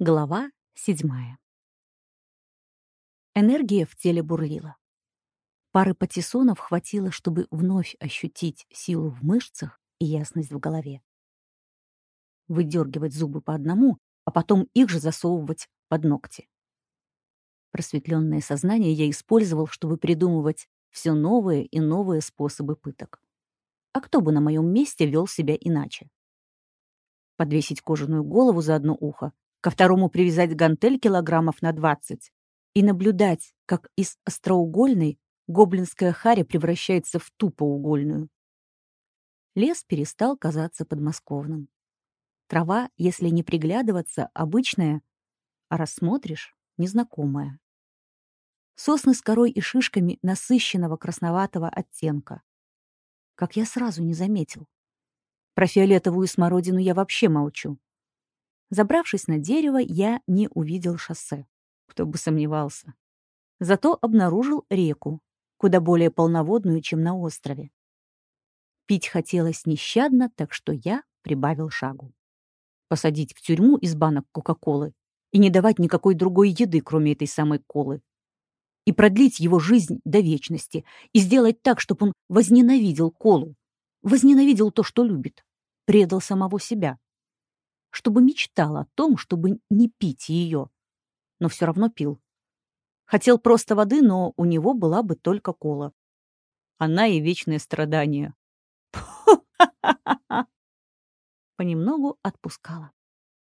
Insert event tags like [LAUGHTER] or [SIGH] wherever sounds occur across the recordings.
Глава седьмая. Энергия в теле бурлила. Пары патиссонов хватило, чтобы вновь ощутить силу в мышцах и ясность в голове. Выдергивать зубы по одному, а потом их же засовывать под ногти. Просветленное сознание я использовал, чтобы придумывать все новые и новые способы пыток. А кто бы на моем месте вел себя иначе? Подвесить кожаную голову за одно ухо ко второму привязать гантель килограммов на 20 и наблюдать, как из остроугольной гоблинская харя превращается в тупоугольную. Лес перестал казаться подмосковным. Трава, если не приглядываться, обычная, а рассмотришь — незнакомая. Сосны с корой и шишками насыщенного красноватого оттенка. Как я сразу не заметил. Про фиолетовую смородину я вообще молчу. Забравшись на дерево, я не увидел шоссе. Кто бы сомневался. Зато обнаружил реку, куда более полноводную, чем на острове. Пить хотелось нещадно, так что я прибавил шагу. Посадить в тюрьму из банок Кока-Колы и не давать никакой другой еды, кроме этой самой колы. И продлить его жизнь до вечности, и сделать так, чтобы он возненавидел колу, возненавидел то, что любит, предал самого себя чтобы мечтал о том, чтобы не пить ее. Но все равно пил. Хотел просто воды, но у него была бы только кола. Она и вечное страдание. [LAUGHS] Понемногу отпускала.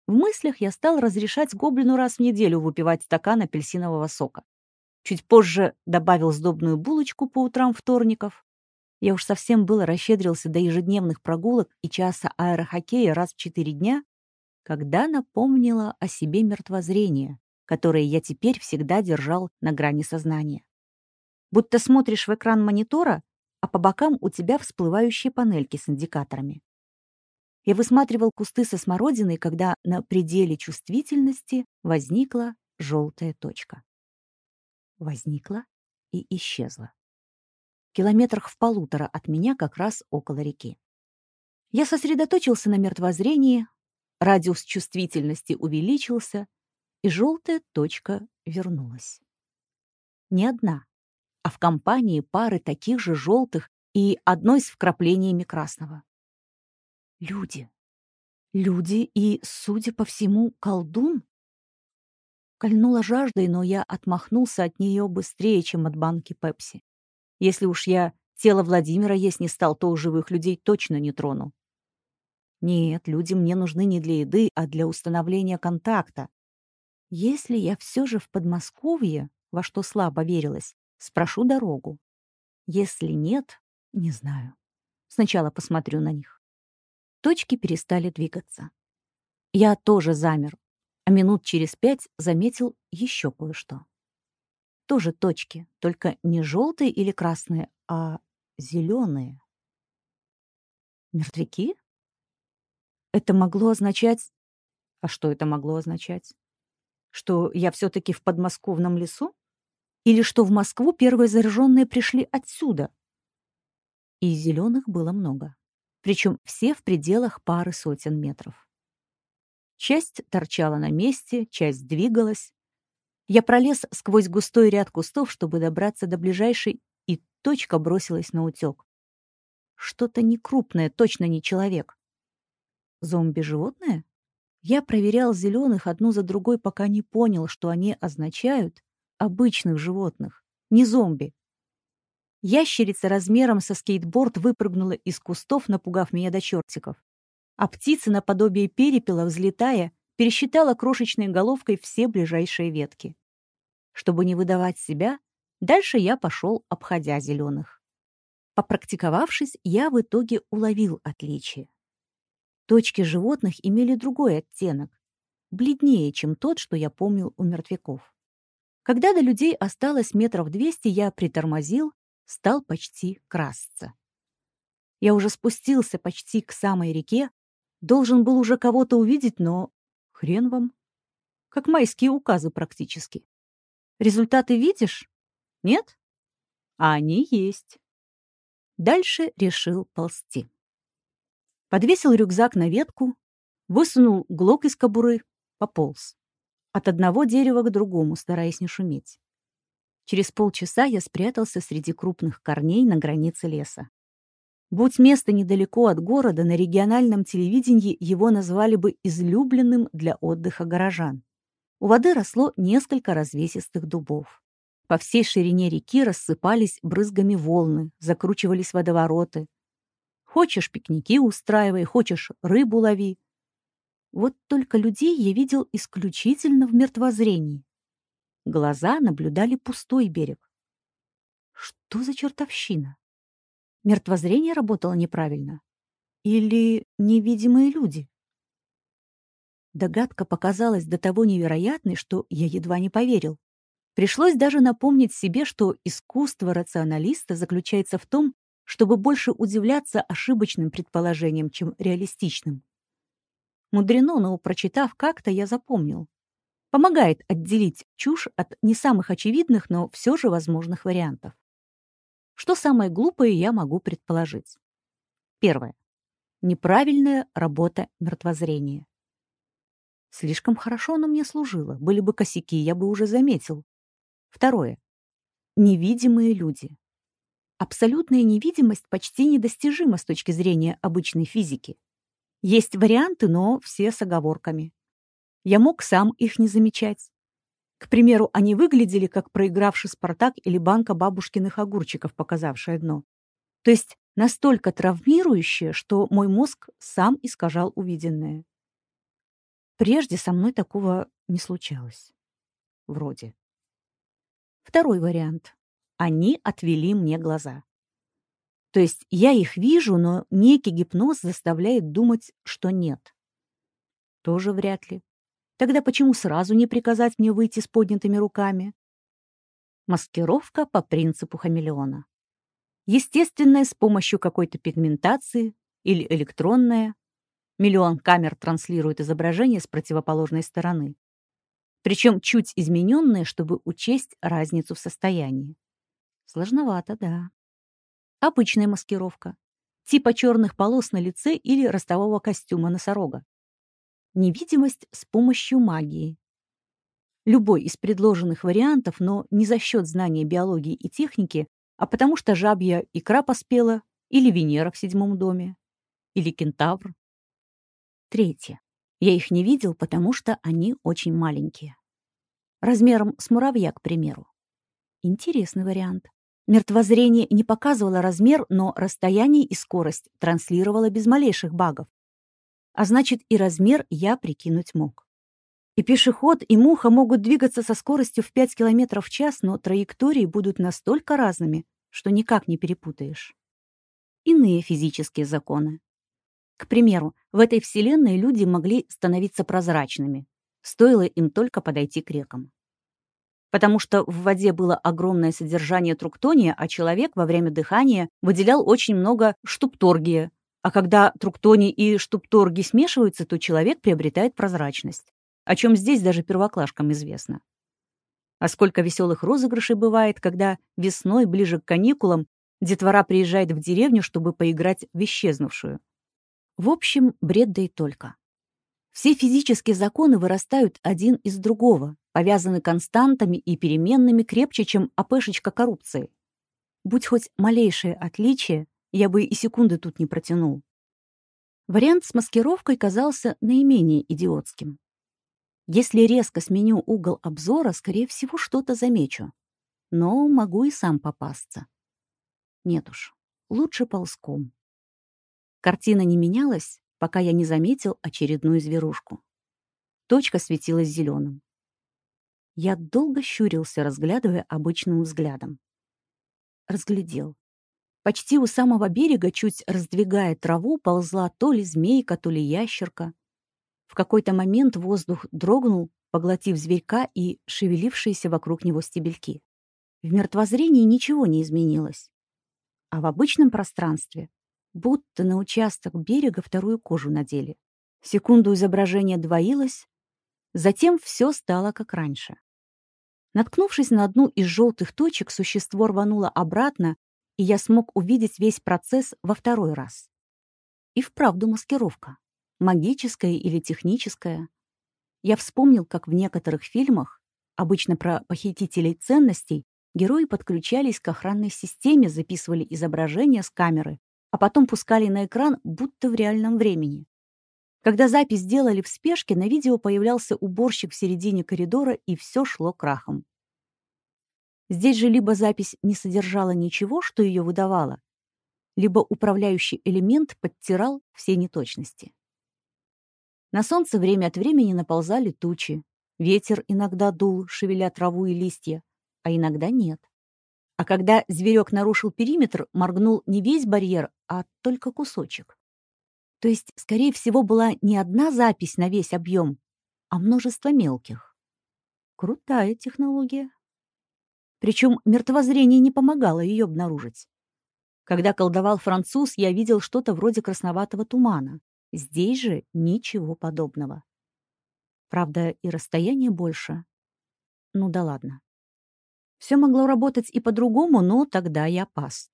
В мыслях я стал разрешать гоблину раз в неделю выпивать стакан апельсинового сока. Чуть позже добавил сдобную булочку по утрам вторников. Я уж совсем было расщедрился до ежедневных прогулок и часа аэрохоккея раз в четыре дня, когда напомнила о себе мертвозрение, которое я теперь всегда держал на грани сознания. Будто смотришь в экран монитора, а по бокам у тебя всплывающие панельки с индикаторами. Я высматривал кусты со смородиной, когда на пределе чувствительности возникла желтая точка. Возникла и исчезла. Километрах в полутора от меня как раз около реки. Я сосредоточился на мертвозрении, Радиус чувствительности увеличился, и желтая точка вернулась. Не одна, а в компании пары таких же желтых и одной с вкраплениями красного. Люди. Люди и, судя по всему, колдун? Кольнула жаждой, но я отмахнулся от нее быстрее, чем от банки Пепси. Если уж я тело Владимира есть не стал, то у живых людей точно не трону. Нет, люди мне нужны не для еды, а для установления контакта. Если я все же в Подмосковье, во что слабо верилось, спрошу дорогу. Если нет, не знаю. Сначала посмотрю на них. Точки перестали двигаться. Я тоже замер, а минут через пять заметил еще кое-что. Тоже точки, только не желтые или красные, а зеленые. Мертвяки? Это могло означать... А что это могло означать? Что я все-таки в подмосковном лесу? Или что в Москву первые зараженные пришли отсюда? И зеленых было много. Причем все в пределах пары сотен метров. Часть торчала на месте, часть двигалась. Я пролез сквозь густой ряд кустов, чтобы добраться до ближайшей, и точка бросилась на утек. Что-то некрупное, точно не человек. Зомби-животное? Я проверял зеленых одну за другой, пока не понял, что они означают обычных животных, не зомби. Ящерица размером со скейтборд выпрыгнула из кустов, напугав меня до чертиков. А птица, наподобие перепела, взлетая, пересчитала крошечной головкой все ближайшие ветки. Чтобы не выдавать себя, дальше я пошел, обходя зеленых. Попрактиковавшись, я в итоге уловил отличие. Точки животных имели другой оттенок, бледнее, чем тот, что я помнил у мертвяков. Когда до людей осталось метров двести, я притормозил, стал почти красться. Я уже спустился почти к самой реке, должен был уже кого-то увидеть, но хрен вам. Как майские указы практически. Результаты видишь? Нет? А они есть. Дальше решил ползти подвесил рюкзак на ветку, высунул глок из кобуры, пополз. от одного дерева к другому, стараясь не шуметь. Через полчаса я спрятался среди крупных корней на границе леса. Будь место недалеко от города, на региональном телевидении его назвали бы излюбленным для отдыха горожан. У воды росло несколько развесистых дубов. По всей ширине реки рассыпались брызгами волны, закручивались водовороты. Хочешь пикники устраивай, хочешь рыбу лови. Вот только людей я видел исключительно в мертвозрении. Глаза наблюдали пустой берег. Что за чертовщина? Мертвозрение работало неправильно? Или невидимые люди? Догадка показалась до того невероятной, что я едва не поверил. Пришлось даже напомнить себе, что искусство рационалиста заключается в том, чтобы больше удивляться ошибочным предположениям, чем реалистичным. Мудрено, но, прочитав как-то, я запомнил помогает отделить чушь от не самых очевидных, но все же возможных вариантов. Что самое глупое я могу предположить? Первое. Неправильная работа мертвозрения. Слишком хорошо оно мне служило. Были бы косяки, я бы уже заметил. Второе. Невидимые люди. Абсолютная невидимость почти недостижима с точки зрения обычной физики. Есть варианты, но все с оговорками. Я мог сам их не замечать. К примеру, они выглядели как проигравший «Спартак» или банка бабушкиных огурчиков, показавшая дно. То есть настолько травмирующее, что мой мозг сам искажал увиденное. Прежде со мной такого не случалось. Вроде. Второй вариант. Они отвели мне глаза. То есть я их вижу, но некий гипноз заставляет думать, что нет. Тоже вряд ли. Тогда почему сразу не приказать мне выйти с поднятыми руками? Маскировка по принципу хамелеона. Естественная с помощью какой-то пигментации или электронная. Миллион камер транслирует изображение с противоположной стороны. Причем чуть измененное, чтобы учесть разницу в состоянии. Сложновато, да. Обычная маскировка. Типа черных полос на лице или ростового костюма носорога. Невидимость с помощью магии. Любой из предложенных вариантов, но не за счет знания биологии и техники, а потому что жабья икра поспела, или Венера в седьмом доме, или кентавр. Третье. Я их не видел, потому что они очень маленькие. Размером с муравья, к примеру. Интересный вариант. Мертвозрение не показывало размер, но расстояние и скорость транслировало без малейших багов а значит и размер я прикинуть мог. И пешеход, и муха могут двигаться со скоростью в 5 км в час, но траектории будут настолько разными, что никак не перепутаешь. Иные физические законы. К примеру, в этой вселенной люди могли становиться прозрачными, стоило им только подойти к рекам. Потому что в воде было огромное содержание труктония, а человек во время дыхания выделял очень много штупторгия, а когда труктоний и штупторги смешиваются, то человек приобретает прозрачность, о чем здесь даже первоклашкам известно. А сколько веселых розыгрышей бывает, когда весной, ближе к каникулам, детвора приезжает в деревню, чтобы поиграть в исчезнувшую. В общем, бред да и только. Все физические законы вырастают один из другого, повязаны константами и переменными крепче, чем опешечка коррупции. Будь хоть малейшее отличие, я бы и секунды тут не протянул. Вариант с маскировкой казался наименее идиотским. Если резко сменю угол обзора, скорее всего, что-то замечу. Но могу и сам попасться. Нет уж, лучше ползком. Картина не менялась, пока я не заметил очередную зверушку. Точка светилась зеленым. Я долго щурился, разглядывая обычным взглядом. Разглядел. Почти у самого берега, чуть раздвигая траву, ползла то ли змейка, то ли ящерка. В какой-то момент воздух дрогнул, поглотив зверька и шевелившиеся вокруг него стебельки. В мертвозрении ничего не изменилось. А в обычном пространстве будто на участок берега вторую кожу надели. Секунду изображение двоилось, затем все стало как раньше. Наткнувшись на одну из желтых точек, существо рвануло обратно, и я смог увидеть весь процесс во второй раз. И вправду маскировка. Магическая или техническая. Я вспомнил, как в некоторых фильмах, обычно про похитителей ценностей, герои подключались к охранной системе, записывали изображения с камеры, а потом пускали на экран, будто в реальном времени. Когда запись делали в спешке, на видео появлялся уборщик в середине коридора, и все шло крахом. Здесь же либо запись не содержала ничего, что ее выдавало, либо управляющий элемент подтирал все неточности. На солнце время от времени наползали тучи, ветер иногда дул, шевеля траву и листья, а иногда нет. А когда зверек нарушил периметр, моргнул не весь барьер, а только кусочек. То есть, скорее всего, была не одна запись на весь объем, а множество мелких. Крутая технология. Причем мертвозрение не помогало ее обнаружить. Когда колдовал француз, я видел что-то вроде красноватого тумана. Здесь же ничего подобного. Правда, и расстояние больше. Ну да ладно. Все могло работать и по-другому, но тогда я пас.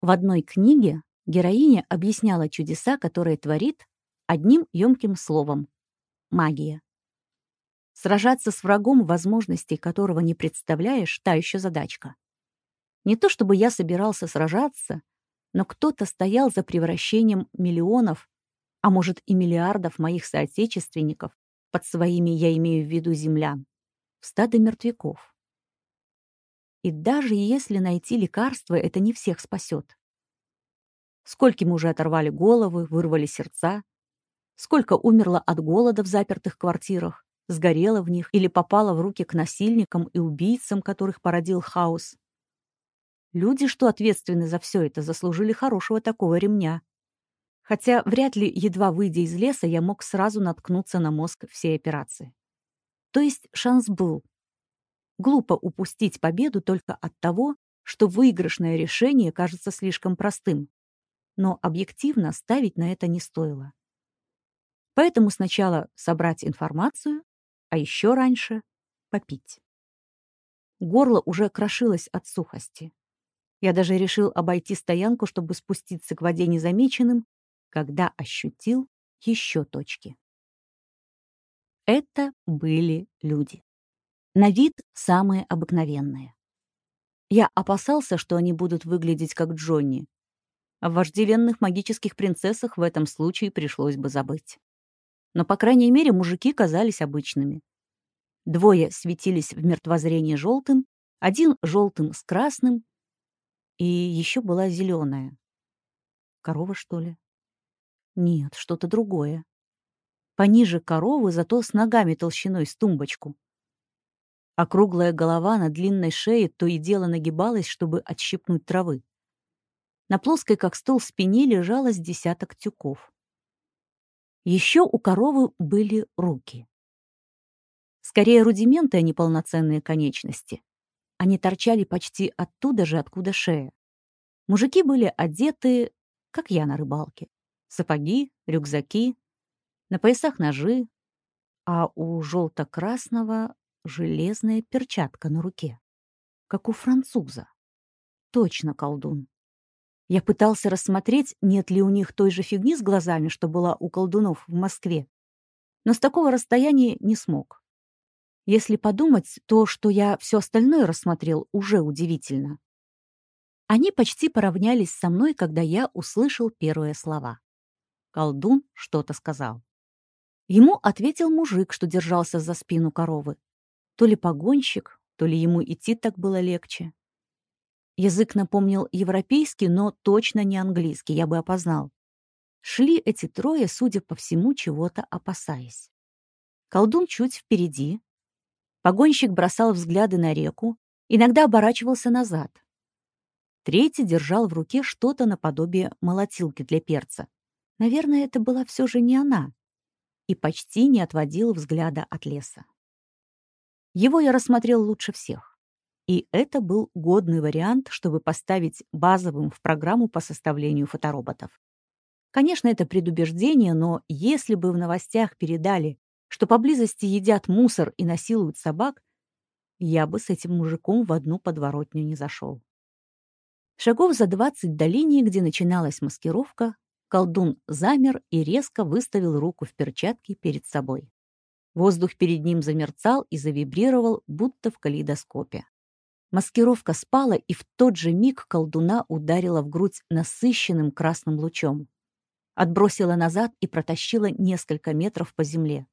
В одной книге героиня объясняла чудеса, которые творит, одним емким словом — магия. Сражаться с врагом, возможностей которого не представляешь, та еще задачка. Не то чтобы я собирался сражаться, но кто-то стоял за превращением миллионов, а может и миллиардов моих соотечественников, под своими я имею в виду землян, в стадо мертвяков. И даже если найти лекарство, это не всех спасет. Скольким уже оторвали головы, вырвали сердца, сколько умерло от голода в запертых квартирах, сгорела в них или попала в руки к насильникам и убийцам, которых породил хаос. Люди, что ответственны за все это, заслужили хорошего такого ремня. Хотя вряд ли, едва выйдя из леса, я мог сразу наткнуться на мозг всей операции. То есть шанс был. Глупо упустить победу только от того, что выигрышное решение кажется слишком простым. Но объективно ставить на это не стоило. Поэтому сначала собрать информацию, а еще раньше — попить. Горло уже крошилось от сухости. Я даже решил обойти стоянку, чтобы спуститься к воде незамеченным, когда ощутил еще точки. Это были люди. На вид самые обыкновенные. Я опасался, что они будут выглядеть как Джонни. О вожделенных магических принцессах в этом случае пришлось бы забыть но, по крайней мере, мужики казались обычными. Двое светились в мертвозрении желтым, один желтым с красным, и еще была зеленая. Корова, что ли? Нет, что-то другое. Пониже коровы, зато с ногами толщиной с тумбочку. Округлая голова на длинной шее то и дело нагибалась, чтобы отщипнуть травы. На плоской, как стол, спине лежалось десяток тюков. Еще у коровы были руки. Скорее рудименты, а не полноценные конечности. Они торчали почти оттуда же, откуда шея. Мужики были одеты, как я на рыбалке. Сапоги, рюкзаки, на поясах ножи, а у желто-красного железная перчатка на руке, как у француза. Точно колдун. Я пытался рассмотреть, нет ли у них той же фигни с глазами, что была у колдунов в Москве. Но с такого расстояния не смог. Если подумать, то, что я все остальное рассмотрел, уже удивительно. Они почти поравнялись со мной, когда я услышал первые слова. Колдун что-то сказал. Ему ответил мужик, что держался за спину коровы. То ли погонщик, то ли ему идти так было легче. Язык напомнил европейский, но точно не английский, я бы опознал. Шли эти трое, судя по всему, чего-то опасаясь. Колдун чуть впереди. Погонщик бросал взгляды на реку, иногда оборачивался назад. Третий держал в руке что-то наподобие молотилки для перца. Наверное, это была все же не она. И почти не отводил взгляда от леса. Его я рассмотрел лучше всех. И это был годный вариант, чтобы поставить базовым в программу по составлению фотороботов. Конечно, это предубеждение, но если бы в новостях передали, что поблизости едят мусор и насилуют собак, я бы с этим мужиком в одну подворотню не зашел. Шагов за двадцать до линии, где начиналась маскировка, колдун замер и резко выставил руку в перчатке перед собой. Воздух перед ним замерцал и завибрировал, будто в калейдоскопе. Маскировка спала, и в тот же миг колдуна ударила в грудь насыщенным красным лучом. Отбросила назад и протащила несколько метров по земле.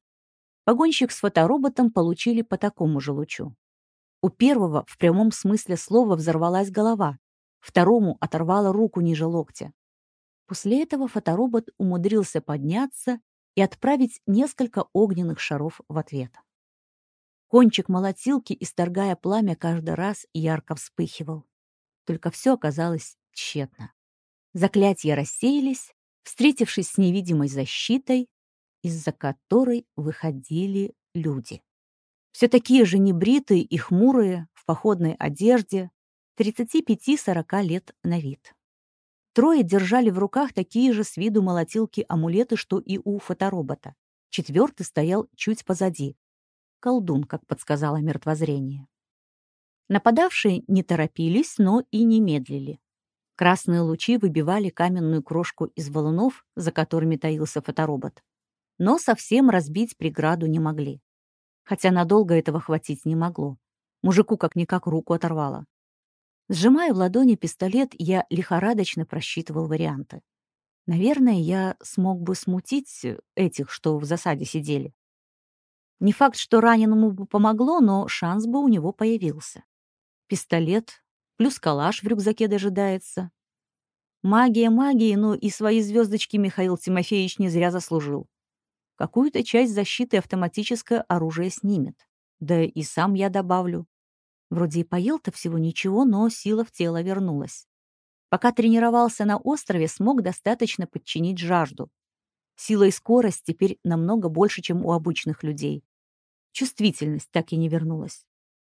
Погонщик с фотороботом получили по такому же лучу. У первого в прямом смысле слова взорвалась голова, второму оторвала руку ниже локтя. После этого фоторобот умудрился подняться и отправить несколько огненных шаров в ответ. Кончик молотилки, исторгая пламя, каждый раз ярко вспыхивал. Только все оказалось тщетно. Заклятия рассеялись, встретившись с невидимой защитой, из-за которой выходили люди. Все такие же небритые и хмурые, в походной одежде, 35-40 лет на вид. Трое держали в руках такие же с виду молотилки-амулеты, что и у фоторобота. Четвертый стоял чуть позади, колдун, как подсказало мертвозрение. Нападавшие не торопились, но и не медлили. Красные лучи выбивали каменную крошку из валунов, за которыми таился фоторобот. Но совсем разбить преграду не могли. Хотя надолго этого хватить не могло. Мужику как-никак руку оторвало. Сжимая в ладони пистолет, я лихорадочно просчитывал варианты. Наверное, я смог бы смутить этих, что в засаде сидели. Не факт, что раненому бы помогло, но шанс бы у него появился. Пистолет, плюс калаш в рюкзаке дожидается. Магия магии, но и свои звездочки Михаил Тимофеевич не зря заслужил. Какую-то часть защиты автоматическое оружие снимет. Да и сам я добавлю. Вроде и поел-то всего ничего, но сила в тело вернулась. Пока тренировался на острове, смог достаточно подчинить жажду. Сила и скорость теперь намного больше, чем у обычных людей. Чувствительность так и не вернулась.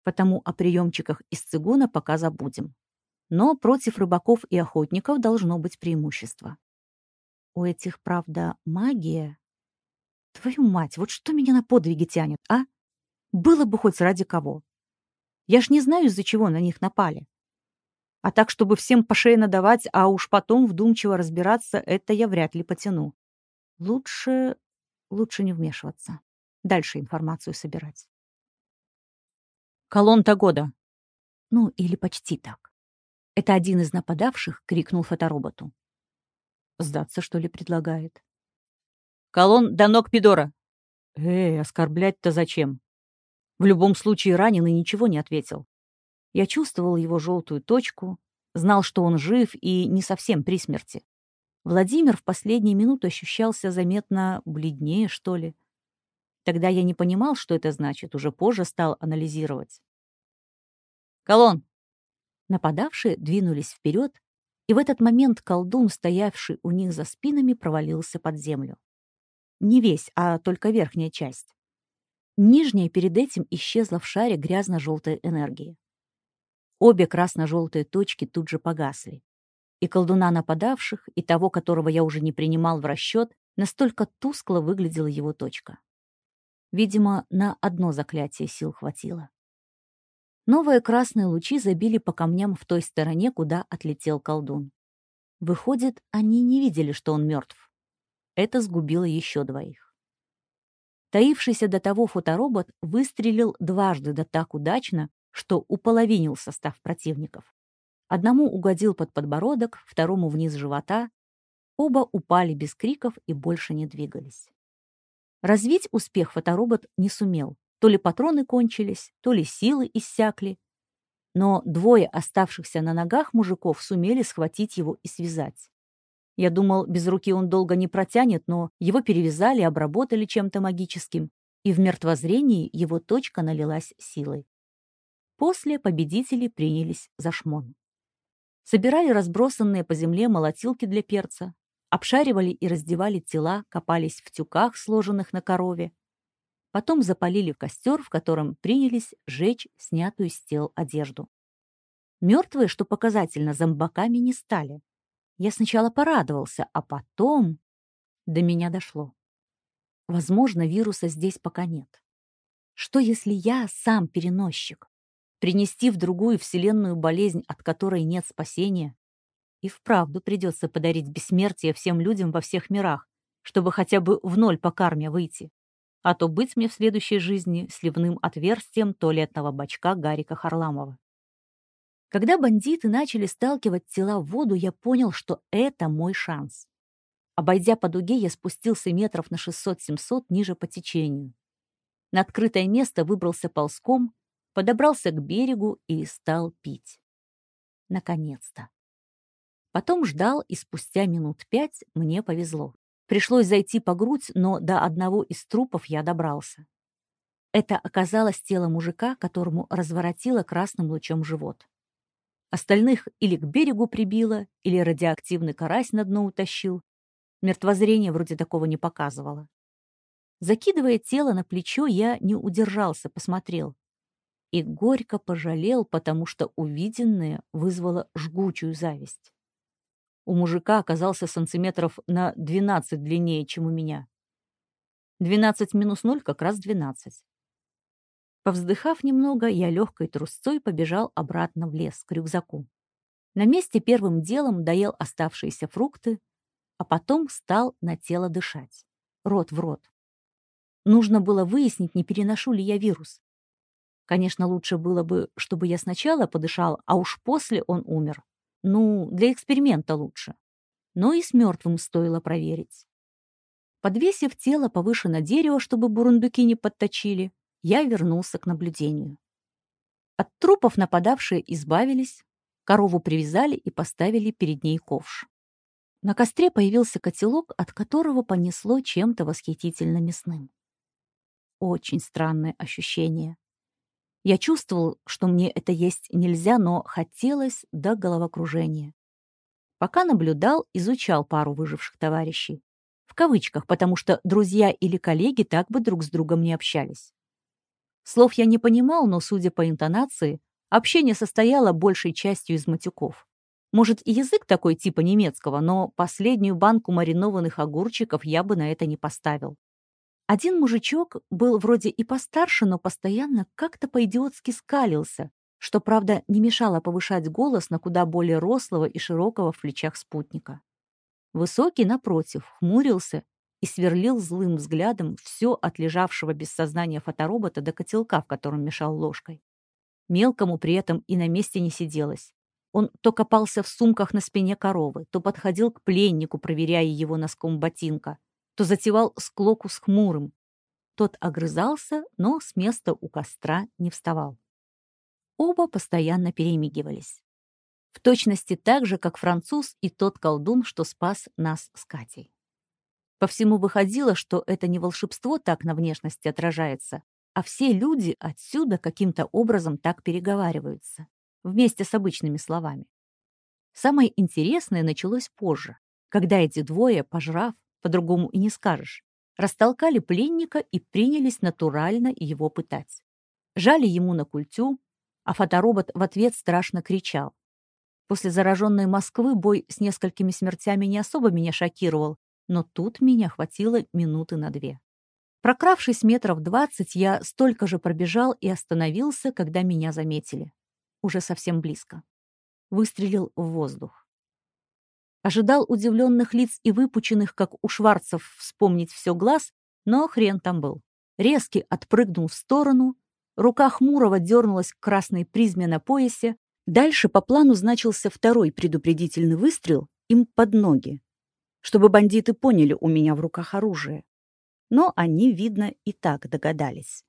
Потому о приемчиках из цигуна пока забудем. Но против рыбаков и охотников должно быть преимущество. У этих, правда, магия. Твою мать, вот что меня на подвиги тянет, а? Было бы хоть ради кого. Я ж не знаю, из-за чего на них напали. А так, чтобы всем по шее надавать, а уж потом вдумчиво разбираться, это я вряд ли потяну. Лучше... лучше не вмешиваться дальше информацию собирать. «Колонта года!» Ну, или почти так. Это один из нападавших крикнул фотороботу. Сдаться, что ли, предлагает? «Колон до ног Пидора!» «Эй, оскорблять-то зачем?» В любом случае раненый ничего не ответил. Я чувствовал его желтую точку, знал, что он жив и не совсем при смерти. Владимир в последние минуты ощущался заметно бледнее, что ли. Тогда я не понимал, что это значит, уже позже стал анализировать. «Колон!» Нападавшие двинулись вперед, и в этот момент колдун, стоявший у них за спинами, провалился под землю. Не весь, а только верхняя часть. Нижняя перед этим исчезла в шаре грязно-желтой энергии. Обе красно-желтые точки тут же погасли. И колдуна нападавших, и того, которого я уже не принимал в расчет, настолько тускло выглядела его точка. Видимо, на одно заклятие сил хватило. Новые красные лучи забили по камням в той стороне, куда отлетел колдун. Выходит, они не видели, что он мертв. Это сгубило еще двоих. Таившийся до того фоторобот выстрелил дважды да так удачно, что уполовинил состав противников. Одному угодил под подбородок, второму вниз живота. Оба упали без криков и больше не двигались. Развить успех фоторобот не сумел. То ли патроны кончились, то ли силы иссякли. Но двое оставшихся на ногах мужиков сумели схватить его и связать. Я думал, без руки он долго не протянет, но его перевязали, обработали чем-то магическим, и в мертвозрении его точка налилась силой. После победители принялись за шмон. Собирали разбросанные по земле молотилки для перца, обшаривали и раздевали тела, копались в тюках, сложенных на корове. Потом запалили костер, в котором принялись жечь снятую с тел одежду. Мертвые, что показательно, зомбаками не стали. Я сначала порадовался, а потом до меня дошло. Возможно, вируса здесь пока нет. Что если я сам переносчик? Принести в другую вселенную болезнь, от которой нет спасения, и вправду придется подарить бессмертие всем людям во всех мирах, чтобы хотя бы в ноль по карме выйти. а то быть мне в следующей жизни сливным отверстием туалетного бачка Гарика Харламова. Когда бандиты начали сталкивать тела в воду, я понял, что это мой шанс. Обойдя по дуге, я спустился метров на 600-700 ниже по течению. На открытое место выбрался ползком, подобрался к берегу и стал пить. Наконец-то. Потом ждал, и спустя минут пять мне повезло. Пришлось зайти по грудь, но до одного из трупов я добрался. Это оказалось тело мужика, которому разворотило красным лучом живот. Остальных или к берегу прибило, или радиоактивный карась на дно утащил. Мертвозрение вроде такого не показывало. Закидывая тело на плечо, я не удержался, посмотрел. И горько пожалел, потому что увиденное вызвало жгучую зависть. У мужика оказался сантиметров на 12 длиннее, чем у меня. 12 минус 0 как раз 12. Повздыхав немного, я легкой трусцой побежал обратно в лес, к рюкзаку. На месте первым делом доел оставшиеся фрукты, а потом стал на тело дышать. Рот в рот. Нужно было выяснить, не переношу ли я вирус. Конечно, лучше было бы, чтобы я сначала подышал, а уж после он умер. Ну, для эксперимента лучше. Но и с мертвым стоило проверить. Подвесив тело повыше на дерево, чтобы бурундуки не подточили, я вернулся к наблюдению. От трупов нападавшие избавились, корову привязали и поставили перед ней ковш. На костре появился котелок, от которого понесло чем-то восхитительно мясным. Очень странное ощущение. Я чувствовал, что мне это есть нельзя, но хотелось до головокружения. Пока наблюдал, изучал пару выживших товарищей. В кавычках, потому что друзья или коллеги так бы друг с другом не общались. Слов я не понимал, но, судя по интонации, общение состояло большей частью из матюков. Может, и язык такой типа немецкого, но последнюю банку маринованных огурчиков я бы на это не поставил. Один мужичок был вроде и постарше, но постоянно как-то по-идиотски скалился, что, правда, не мешало повышать голос на куда более рослого и широкого в плечах спутника. Высокий, напротив, хмурился и сверлил злым взглядом все от лежавшего без сознания фоторобота до котелка, в котором мешал ложкой. Мелкому при этом и на месте не сиделось. Он то копался в сумках на спине коровы, то подходил к пленнику, проверяя его носком ботинка, то затевал склоку с хмурым. Тот огрызался, но с места у костра не вставал. Оба постоянно перемигивались. В точности так же, как француз и тот колдун, что спас нас с Катей. По всему выходило, что это не волшебство так на внешности отражается, а все люди отсюда каким-то образом так переговариваются, вместе с обычными словами. Самое интересное началось позже, когда эти двое, пожрав, по-другому и не скажешь, растолкали пленника и принялись натурально его пытать. Жали ему на культю, а фоторобот в ответ страшно кричал. После зараженной Москвы бой с несколькими смертями не особо меня шокировал, но тут меня хватило минуты на две. Прокравшись метров двадцать, я столько же пробежал и остановился, когда меня заметили. Уже совсем близко. Выстрелил в воздух. Ожидал удивленных лиц и выпученных, как у шварцев, вспомнить все глаз, но хрен там был. Резкий отпрыгнул в сторону, рука Хмурого дернулась к красной призме на поясе. Дальше по плану значился второй предупредительный выстрел им под ноги, чтобы бандиты поняли у меня в руках оружие. Но они, видно, и так догадались.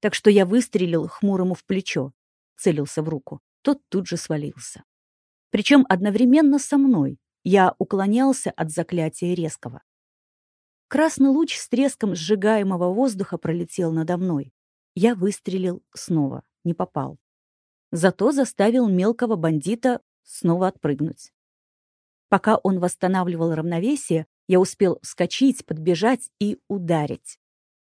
Так что я выстрелил Хмурому в плечо, целился в руку. Тот тут же свалился. Причем одновременно со мной, я уклонялся от заклятия резкого. Красный луч с треском сжигаемого воздуха пролетел надо мной. Я выстрелил снова, не попал. Зато заставил мелкого бандита снова отпрыгнуть. Пока он восстанавливал равновесие, я успел вскочить, подбежать и ударить.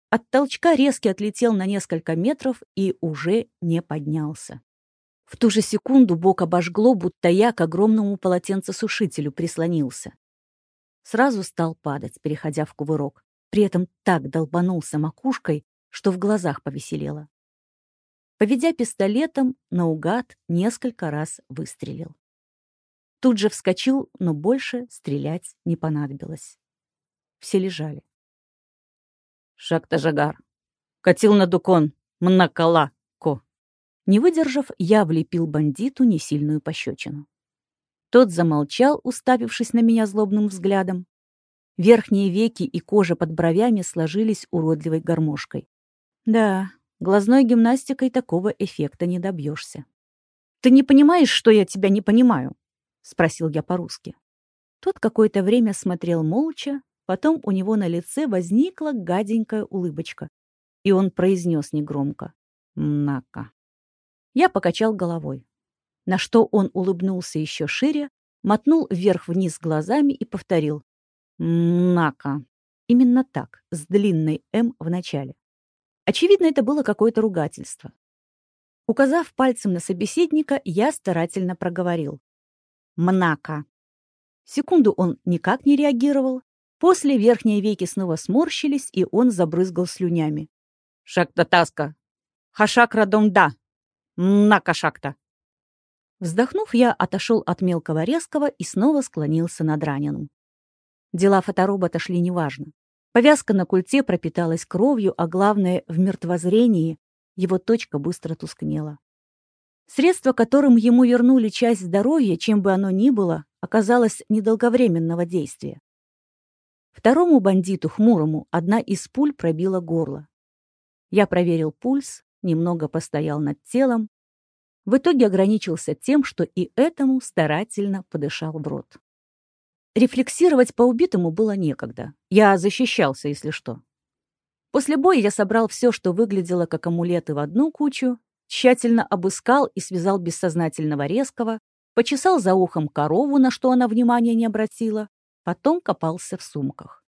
От толчка резкий отлетел на несколько метров и уже не поднялся. В ту же секунду бок обожгло, будто я к огромному полотенцесушителю прислонился. Сразу стал падать, переходя в кувырок. При этом так долбанулся макушкой, что в глазах повеселело. Поведя пистолетом, наугад несколько раз выстрелил. Тут же вскочил, но больше стрелять не понадобилось. Все лежали. Шакта Жагар. Катил на дукон. Мнакала. Не выдержав, я влепил бандиту несильную пощечину. Тот замолчал, уставившись на меня злобным взглядом. Верхние веки и кожа под бровями сложились уродливой гармошкой. Да, глазной гимнастикой такого эффекта не добьешься. «Ты не понимаешь, что я тебя не понимаю?» — спросил я по-русски. Тот какое-то время смотрел молча, потом у него на лице возникла гаденькая улыбочка, и он произнес негромко «Мнака». Я покачал головой, на что он улыбнулся еще шире, мотнул вверх-вниз глазами и повторил «Мнака». Именно так, с длинной «М» в начале. Очевидно, это было какое-то ругательство. Указав пальцем на собеседника, я старательно проговорил. «Мнака». Секунду он никак не реагировал. После верхние веки снова сморщились, и он забрызгал слюнями. «Шакта таска! Хашакра домда! Мнака шакта!» Вздохнув, я отошел от мелкого резкого и снова склонился над раненым. Дела фоторобота шли неважно. Повязка на культе пропиталась кровью, а главное, в мертвозрении его точка быстро тускнела. Средство, которым ему вернули часть здоровья, чем бы оно ни было, оказалось недолговременного действия. Второму бандиту, хмурому, одна из пуль пробила горло. Я проверил пульс, немного постоял над телом. В итоге ограничился тем, что и этому старательно подышал в рот. Рефлексировать по убитому было некогда. Я защищался, если что. После боя я собрал все, что выглядело как амулеты в одну кучу, тщательно обыскал и связал бессознательного резкого, почесал за ухом корову, на что она внимания не обратила, потом копался в сумках.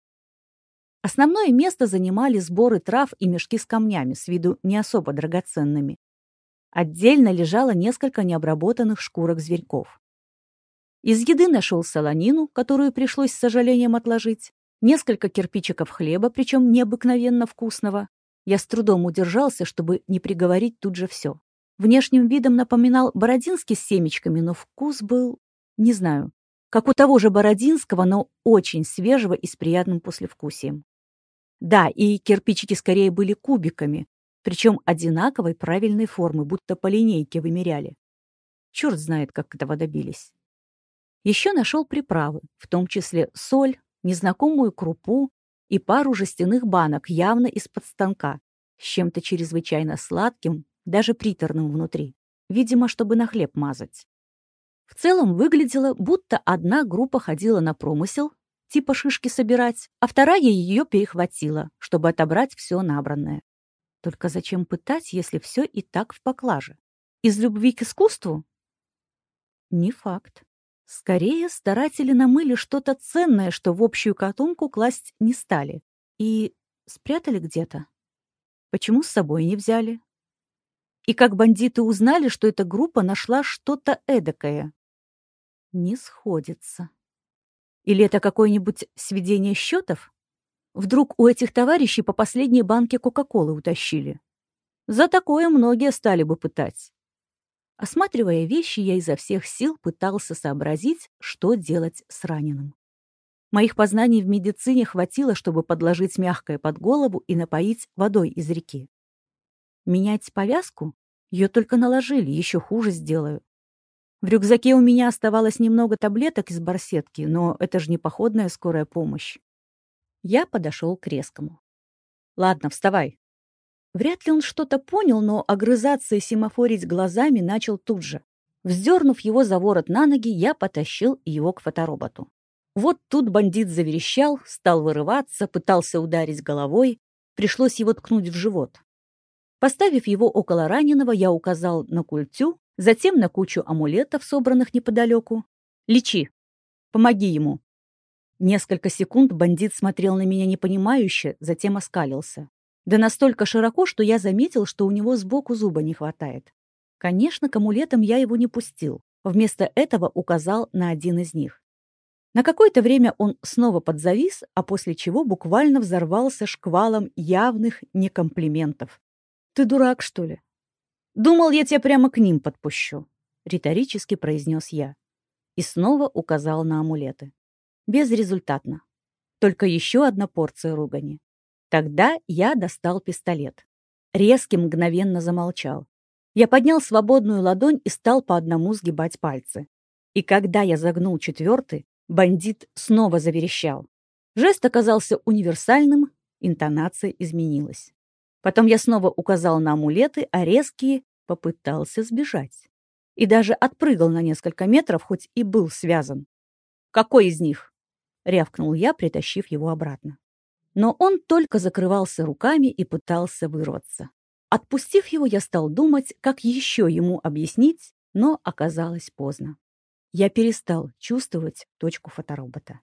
Основное место занимали сборы трав и мешки с камнями, с виду не особо драгоценными. Отдельно лежало несколько необработанных шкурок зверьков. Из еды нашел солонину, которую пришлось с сожалением отложить, несколько кирпичиков хлеба, причем необыкновенно вкусного. Я с трудом удержался, чтобы не приговорить тут же все. Внешним видом напоминал бородинский с семечками, но вкус был, не знаю, как у того же бородинского, но очень свежего и с приятным послевкусием. Да, и кирпичики скорее были кубиками, причем одинаковой правильной формы, будто по линейке вымеряли. Черт знает, как этого добились. Еще нашел приправы, в том числе соль, незнакомую крупу и пару жестяных банок, явно из-под станка, с чем-то чрезвычайно сладким, даже приторным внутри, видимо, чтобы на хлеб мазать. В целом выглядело, будто одна группа ходила на промысел, типа шишки собирать, а вторая ее перехватила, чтобы отобрать все набранное. Только зачем пытать, если все и так в поклаже? Из любви к искусству? Не факт. Скорее, старатели намыли что-то ценное, что в общую котомку класть не стали. И спрятали где-то. Почему с собой не взяли? И как бандиты узнали, что эта группа нашла что-то эдакое? Не сходится. Или это какое-нибудь сведение счетов? Вдруг у этих товарищей по последней банке Кока-Колы утащили? За такое многие стали бы пытать. Осматривая вещи, я изо всех сил пытался сообразить, что делать с раненым. Моих познаний в медицине хватило, чтобы подложить мягкое под голову и напоить водой из реки. Менять повязку? Ее только наложили, еще хуже сделаю. В рюкзаке у меня оставалось немного таблеток из барсетки, но это же не походная скорая помощь. Я подошел к резкому. «Ладно, вставай. Вряд ли он что-то понял, но огрызаться и семафорить глазами начал тут же. Вздернув его за ворот на ноги, я потащил его к фотороботу. Вот тут бандит заверещал, стал вырываться, пытался ударить головой. Пришлось его ткнуть в живот. Поставив его около раненого, я указал на культю, затем на кучу амулетов, собранных неподалеку. «Лечи! Помоги ему!» Несколько секунд бандит смотрел на меня непонимающе, затем оскалился. Да настолько широко, что я заметил, что у него сбоку зуба не хватает. Конечно, к амулетам я его не пустил. Вместо этого указал на один из них. На какое-то время он снова подзавис, а после чего буквально взорвался шквалом явных некомплиментов. «Ты дурак, что ли?» «Думал, я тебя прямо к ним подпущу», — риторически произнес я. И снова указал на амулеты. Безрезультатно. Только еще одна порция ругани. Тогда я достал пистолет. Резкий мгновенно замолчал. Я поднял свободную ладонь и стал по одному сгибать пальцы. И когда я загнул четвертый, бандит снова заверещал. Жест оказался универсальным, интонация изменилась. Потом я снова указал на амулеты, а резкий попытался сбежать. И даже отпрыгал на несколько метров, хоть и был связан. «Какой из них?» — рявкнул я, притащив его обратно но он только закрывался руками и пытался вырваться. Отпустив его, я стал думать, как еще ему объяснить, но оказалось поздно. Я перестал чувствовать точку фоторобота.